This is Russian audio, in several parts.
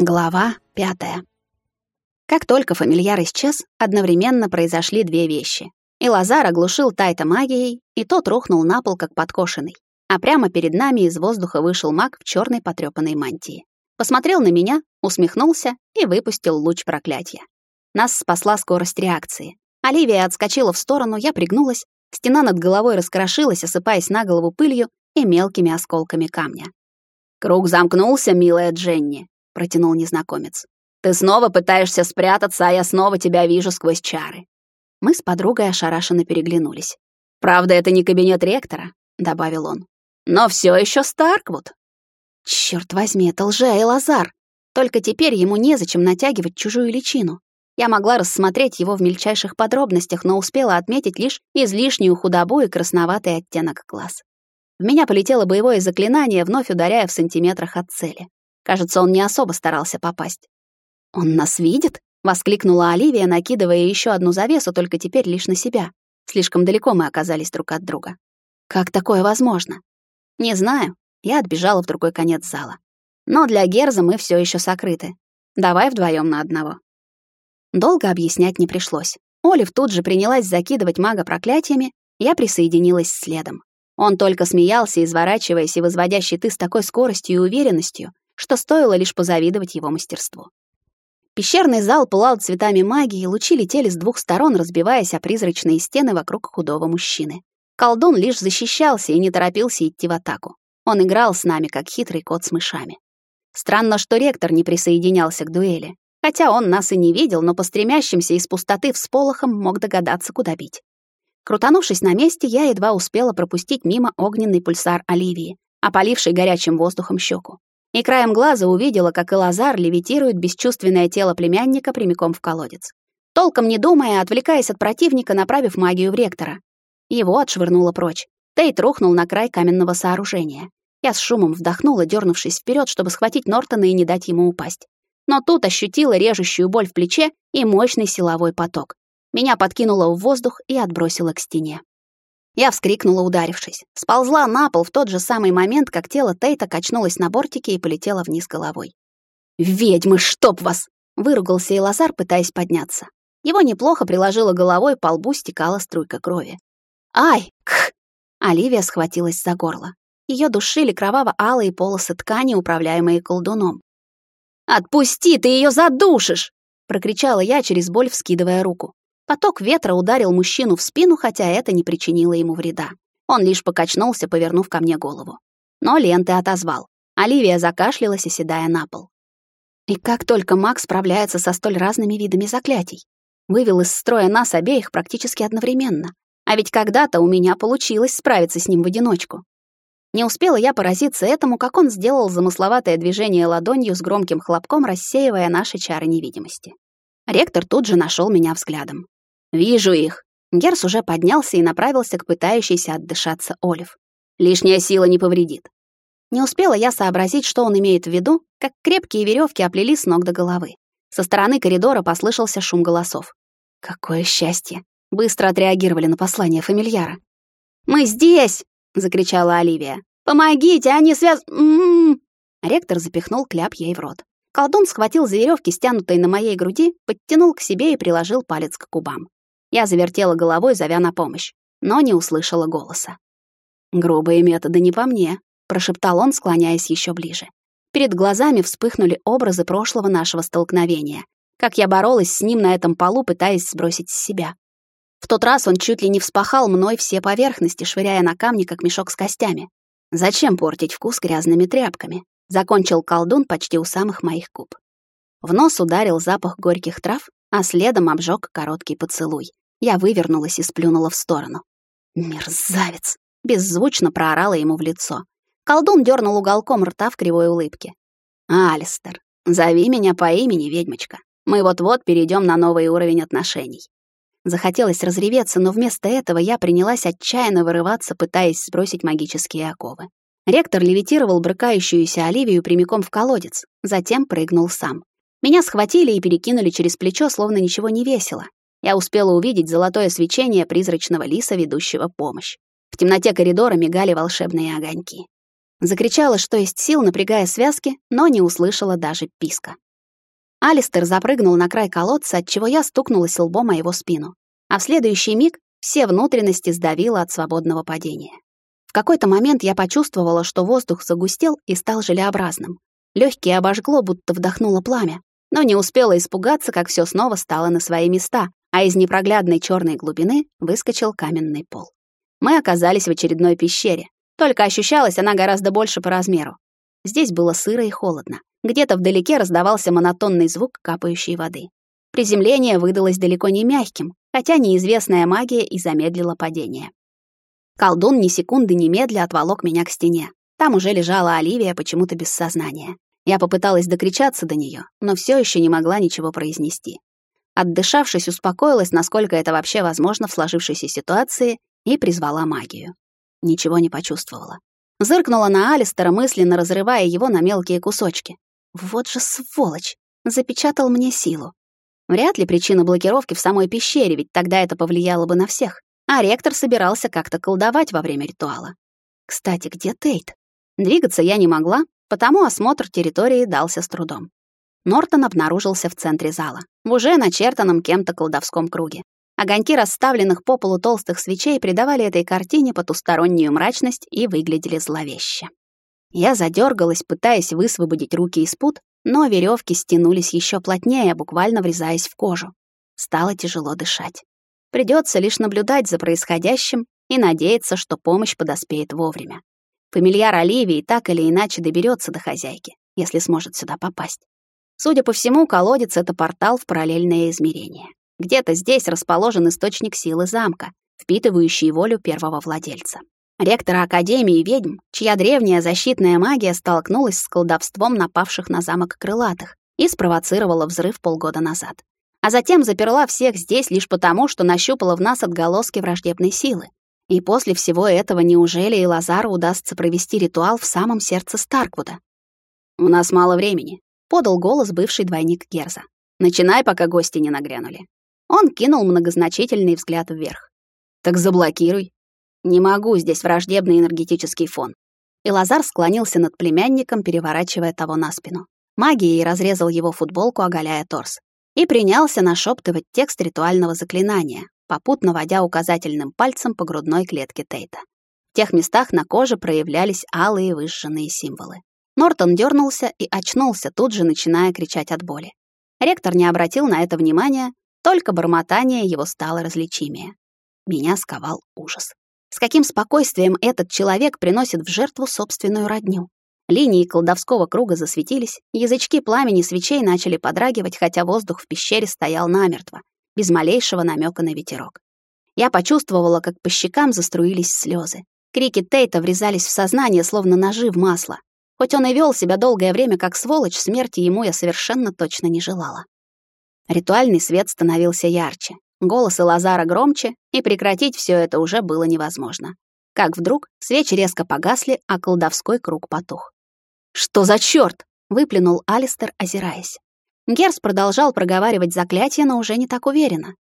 Глава пятая. Как только фамильяр исчез, одновременно произошли две вещи. И Лазар оглушил Тайта магией, и тот рухнул на пол, как подкошенный. А прямо перед нами из воздуха вышел маг в черной потрёпанной мантии. Посмотрел на меня, усмехнулся и выпустил луч проклятия. Нас спасла скорость реакции. Оливия отскочила в сторону, я пригнулась, стена над головой раскрошилась, осыпаясь на голову пылью и мелкими осколками камня. «Круг замкнулся, милая Дженни», протянул незнакомец. Ты снова пытаешься спрятаться, а я снова тебя вижу сквозь чары. Мы с подругой ошарашенно переглянулись. Правда, это не кабинет ректора, добавил он. Но все еще Старквуд. Черт возьми, это лже и Лазар. Только теперь ему незачем натягивать чужую личину. Я могла рассмотреть его в мельчайших подробностях, но успела отметить лишь излишнюю худобу и красноватый оттенок глаз. В меня полетело боевое заклинание, вновь ударяя в сантиметрах от цели. Кажется, он не особо старался попасть. «Он нас видит?» — воскликнула Оливия, накидывая еще одну завесу, только теперь лишь на себя. Слишком далеко мы оказались друг от друга. «Как такое возможно?» «Не знаю». Я отбежала в другой конец зала. «Но для Герза мы все еще сокрыты. Давай вдвоем на одного». Долго объяснять не пришлось. Олив тут же принялась закидывать мага проклятиями, я присоединилась следом. Он только смеялся, изворачиваясь и возводя щиты с такой скоростью и уверенностью, что стоило лишь позавидовать его мастерству. Пещерный зал пылал цветами магии, лучи летели с двух сторон, разбиваясь о призрачные стены вокруг худого мужчины. Колдун лишь защищался и не торопился идти в атаку. Он играл с нами, как хитрый кот с мышами. Странно, что ректор не присоединялся к дуэли. Хотя он нас и не видел, но по стремящимся из пустоты всполохам мог догадаться, куда бить. Крутанувшись на месте, я едва успела пропустить мимо огненный пульсар Оливии, опаливший горячим воздухом щеку и краем глаза увидела, как Элазар левитирует бесчувственное тело племянника прямиком в колодец. Толком не думая, отвлекаясь от противника, направив магию в ректора. Его отшвырнуло прочь. Тейт рухнул на край каменного сооружения. Я с шумом вдохнула, дернувшись вперед, чтобы схватить Нортона и не дать ему упасть. Но тут ощутила режущую боль в плече и мощный силовой поток. Меня подкинуло в воздух и отбросило к стене. Я вскрикнула, ударившись. Сползла на пол в тот же самый момент, как тело Тейта качнулось на бортике и полетело вниз головой. «Ведьмы, чтоб вас!» — выругался Илазар, пытаясь подняться. Его неплохо приложило головой, по лбу стекала струйка крови. «Ай! Кх!» Оливия схватилась за горло. Ее душили кроваво-алые полосы ткани, управляемые колдуном. «Отпусти, ты ее задушишь!» — прокричала я через боль, вскидывая руку. Поток ветра ударил мужчину в спину, хотя это не причинило ему вреда. Он лишь покачнулся, повернув ко мне голову. Но ленты отозвал. Оливия закашлялась, оседая на пол. И как только маг справляется со столь разными видами заклятий. Вывел из строя нас обеих практически одновременно. А ведь когда-то у меня получилось справиться с ним в одиночку. Не успела я поразиться этому, как он сделал замысловатое движение ладонью с громким хлопком, рассеивая наши чары невидимости. Ректор тут же нашел меня взглядом. «Вижу их». Герс уже поднялся и направился к пытающейся отдышаться Олив. «Лишняя сила не повредит». Не успела я сообразить, что он имеет в виду, как крепкие веревки оплели с ног до головы. Со стороны коридора послышался шум голосов. Какое счастье! Быстро отреагировали на послание фамильяра. «Мы здесь!» — закричала Оливия. «Помогите, они связ...» м-м-м. Ректор запихнул кляп ей в рот. Колдун схватил за веревки, стянутые на моей груди, подтянул к себе и приложил палец к губам. Я завертела головой, зовя на помощь, но не услышала голоса. «Грубые методы не по мне», — прошептал он, склоняясь еще ближе. Перед глазами вспыхнули образы прошлого нашего столкновения, как я боролась с ним на этом полу, пытаясь сбросить с себя. В тот раз он чуть ли не вспахал мной все поверхности, швыряя на камни, как мешок с костями. Зачем портить вкус грязными тряпками? Закончил колдун почти у самых моих губ. В нос ударил запах горьких трав, а следом обжег короткий поцелуй. Я вывернулась и сплюнула в сторону. «Мерзавец!» — беззвучно проорала ему в лицо. Колдун дернул уголком рта в кривой улыбке. «Алистер, зови меня по имени, ведьмочка. Мы вот-вот перейдем на новый уровень отношений». Захотелось разреветься, но вместо этого я принялась отчаянно вырываться, пытаясь сбросить магические оковы. Ректор левитировал брыкающуюся Оливию прямиком в колодец, затем прыгнул сам. Меня схватили и перекинули через плечо, словно ничего не весело. Я успела увидеть золотое свечение призрачного лиса, ведущего помощь. В темноте коридора мигали волшебные огоньки. Закричала, что есть сил, напрягая связки, но не услышала даже писка. Алистер запрыгнул на край колодца, от чего я стукнулась лбом о его спину. А в следующий миг все внутренности сдавило от свободного падения. В какой-то момент я почувствовала, что воздух загустел и стал желеобразным. Лёгкие обожгло, будто вдохнуло пламя, но не успела испугаться, как все снова стало на свои места, а из непроглядной черной глубины выскочил каменный пол. Мы оказались в очередной пещере, только ощущалась она гораздо больше по размеру. Здесь было сыро и холодно. Где-то вдалеке раздавался монотонный звук капающей воды. Приземление выдалось далеко не мягким, хотя неизвестная магия и замедлила падение. Колдун ни секунды немедля отволок меня к стене. Там уже лежала Оливия почему-то без сознания. Я попыталась докричаться до нее, но все еще не могла ничего произнести. Отдышавшись, успокоилась, насколько это вообще возможно в сложившейся ситуации, и призвала магию. Ничего не почувствовала. Зыркнула на Алистера, мысленно разрывая его на мелкие кусочки. Вот же сволочь! Запечатал мне силу. Вряд ли причина блокировки в самой пещере, ведь тогда это повлияло бы на всех а ректор собирался как-то колдовать во время ритуала. Кстати, где Тейт? Двигаться я не могла, потому осмотр территории дался с трудом. Нортон обнаружился в центре зала, в уже начертанном кем-то колдовском круге. Огоньки расставленных по полу толстых свечей придавали этой картине потустороннюю мрачность и выглядели зловеще. Я задергалась, пытаясь высвободить руки из пут, но веревки стянулись еще плотнее, буквально врезаясь в кожу. Стало тяжело дышать. Придется лишь наблюдать за происходящим и надеяться, что помощь подоспеет вовремя. Фамильяр Оливии так или иначе доберется до хозяйки, если сможет сюда попасть. Судя по всему, колодец — это портал в параллельное измерение. Где-то здесь расположен источник силы замка, впитывающий волю первого владельца. Ректора Академии ведьм, чья древняя защитная магия столкнулась с колдовством напавших на замок крылатых и спровоцировала взрыв полгода назад а затем заперла всех здесь лишь потому, что нащупала в нас отголоски враждебной силы. И после всего этого неужели и Лазару удастся провести ритуал в самом сердце Старквуда? «У нас мало времени», — подал голос бывший двойник Герза. «Начинай, пока гости не нагрянули». Он кинул многозначительный взгляд вверх. «Так заблокируй». «Не могу, здесь враждебный энергетический фон». И Лазар склонился над племянником, переворачивая того на спину. Магией разрезал его футболку, оголяя торс и принялся нашептывать текст ритуального заклинания, попутно водя указательным пальцем по грудной клетке Тейта. В тех местах на коже проявлялись алые выжженные символы. Нортон дернулся и очнулся, тут же начиная кричать от боли. Ректор не обратил на это внимания, только бормотание его стало различимее. Меня сковал ужас. С каким спокойствием этот человек приносит в жертву собственную родню? Линии колдовского круга засветились, язычки пламени свечей начали подрагивать, хотя воздух в пещере стоял намертво, без малейшего намека на ветерок. Я почувствовала, как по щекам заструились слезы. Крики Тейта врезались в сознание, словно ножи в масло. Хоть он и вел себя долгое время как сволочь, смерти ему я совершенно точно не желала. Ритуальный свет становился ярче, голос Лазара громче, и прекратить все это уже было невозможно. Как вдруг свечи резко погасли, а колдовской круг потух. «Что за чёрт?» — выплюнул Алистер, озираясь. Герс продолжал проговаривать заклятие, но уже не так уверенно.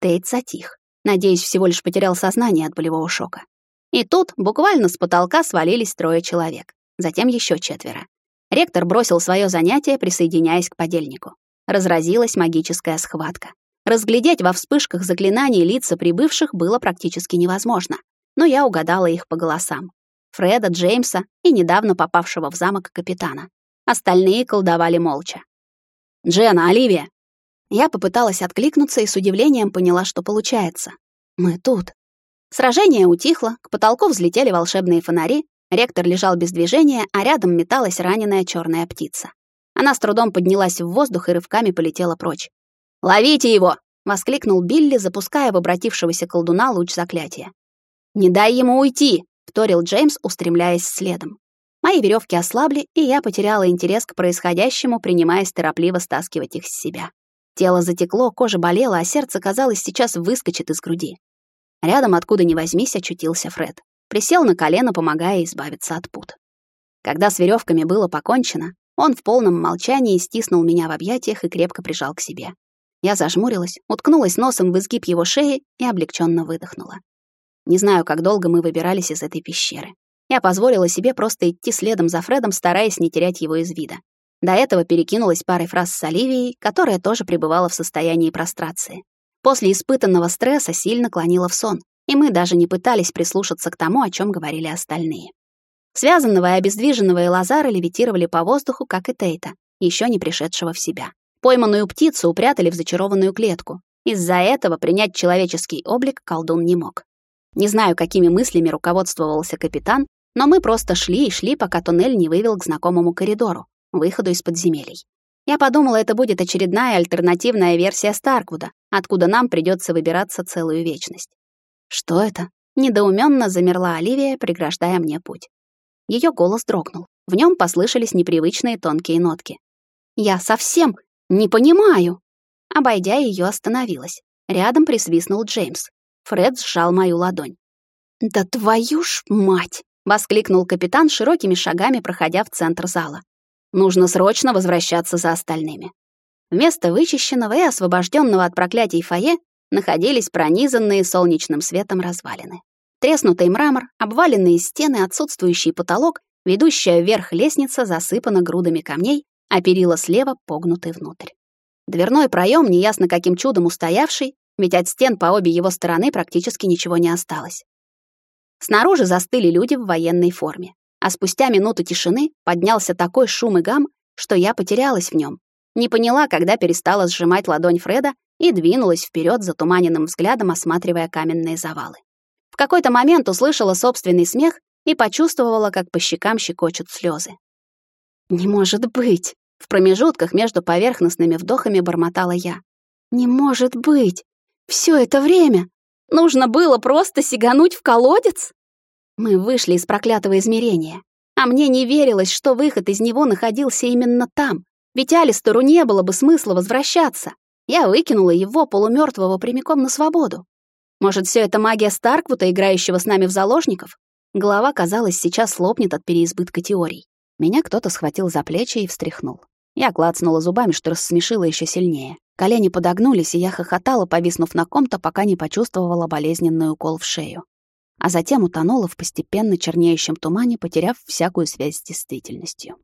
Тейт затих. Надеюсь, всего лишь потерял сознание от болевого шока. И тут буквально с потолка свалились трое человек, затем еще четверо. Ректор бросил свое занятие, присоединяясь к подельнику. Разразилась магическая схватка. Разглядеть во вспышках заклинаний лица прибывших было практически невозможно, но я угадала их по голосам. Фреда, Джеймса и недавно попавшего в замок капитана. Остальные колдовали молча. «Джена, Оливия!» Я попыталась откликнуться и с удивлением поняла, что получается. «Мы тут». Сражение утихло, к потолку взлетели волшебные фонари, ректор лежал без движения, а рядом металась раненая черная птица. Она с трудом поднялась в воздух и рывками полетела прочь. «Ловите его!» — воскликнул Билли, запуская в обратившегося колдуна луч заклятия. «Не дай ему уйти!» вторил Джеймс, устремляясь следом. Мои веревки ослабли, и я потеряла интерес к происходящему, принимаясь торопливо стаскивать их с себя. Тело затекло, кожа болела, а сердце, казалось, сейчас выскочит из груди. Рядом, откуда ни возьмись, очутился Фред. Присел на колено, помогая избавиться от пут. Когда с веревками было покончено, он в полном молчании стиснул меня в объятиях и крепко прижал к себе. Я зажмурилась, уткнулась носом в изгиб его шеи и облегченно выдохнула. Не знаю, как долго мы выбирались из этой пещеры. Я позволила себе просто идти следом за Фредом, стараясь не терять его из вида. До этого перекинулась парой фраз с Оливией, которая тоже пребывала в состоянии прострации. После испытанного стресса сильно клонила в сон, и мы даже не пытались прислушаться к тому, о чем говорили остальные. Связанного и обездвиженного Элазара левитировали по воздуху, как и Тейта, еще не пришедшего в себя. Пойманную птицу упрятали в зачарованную клетку. Из-за этого принять человеческий облик колдун не мог. Не знаю, какими мыслями руководствовался капитан, но мы просто шли и шли, пока туннель не вывел к знакомому коридору, выходу из подземелий. Я подумала, это будет очередная альтернативная версия Старквуда, откуда нам придется выбираться целую вечность. Что это? Недоуменно замерла Оливия, преграждая мне путь. Ее голос дрогнул. В нем послышались непривычные тонкие нотки. «Я совсем не понимаю!» Обойдя ее, остановилась. Рядом присвистнул Джеймс. Фред сжал мою ладонь. «Да твою ж мать!» — воскликнул капитан широкими шагами, проходя в центр зала. «Нужно срочно возвращаться за остальными». Вместо вычищенного и освобожденного от проклятий фойе находились пронизанные солнечным светом развалины. Треснутый мрамор, обваленные стены, отсутствующий потолок, ведущая вверх лестница засыпана грудами камней, а перила слева погнуты внутрь. Дверной проем, неясно каким чудом устоявший, ведь от стен по обе его стороны практически ничего не осталось. Снаружи застыли люди в военной форме, а спустя минуту тишины поднялся такой шум и гам, что я потерялась в нем. Не поняла, когда перестала сжимать ладонь Фреда и двинулась вперед затуманенным взглядом, осматривая каменные завалы. В какой-то момент услышала собственный смех и почувствовала, как по щекам щекочут слезы. «Не может быть!» В промежутках между поверхностными вдохами бормотала я. «Не может быть! Все это время! Нужно было просто сигануть в колодец?» Мы вышли из проклятого измерения, а мне не верилось, что выход из него находился именно там, ведь Алистеру не было бы смысла возвращаться. Я выкинула его полумертвого прямиком на свободу. Может, все это магия Старквута, играющего с нами в заложников? Голова, казалось, сейчас лопнет от переизбытка теорий. Меня кто-то схватил за плечи и встряхнул. Я клацнула зубами, что рассмешило еще сильнее. Колени подогнулись, и я хохотала, повиснув на ком-то, пока не почувствовала болезненный укол в шею. А затем утонула в постепенно чернеющем тумане, потеряв всякую связь с действительностью.